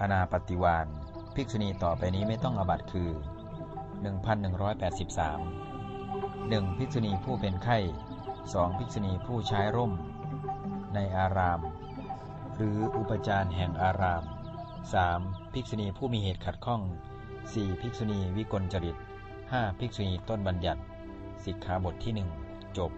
อนาปฏิวานภิกษุณีต่อไปนี้ไม่ต้องอบัตคือ 1183 1. ภิกษุณีผู้เป็นไข้ 2. ภิกษุณีผู้ใช้ร่ม ในอาราม หรืออุปจารแห่งอาราม 3. ภิกษุณีผู้มีเหตุขัดข้อง 4. ภิกษุณีวิกลจริต 5. ภิกษุณีต้นบัญญัติ สิกขาบทที่ 1 จบ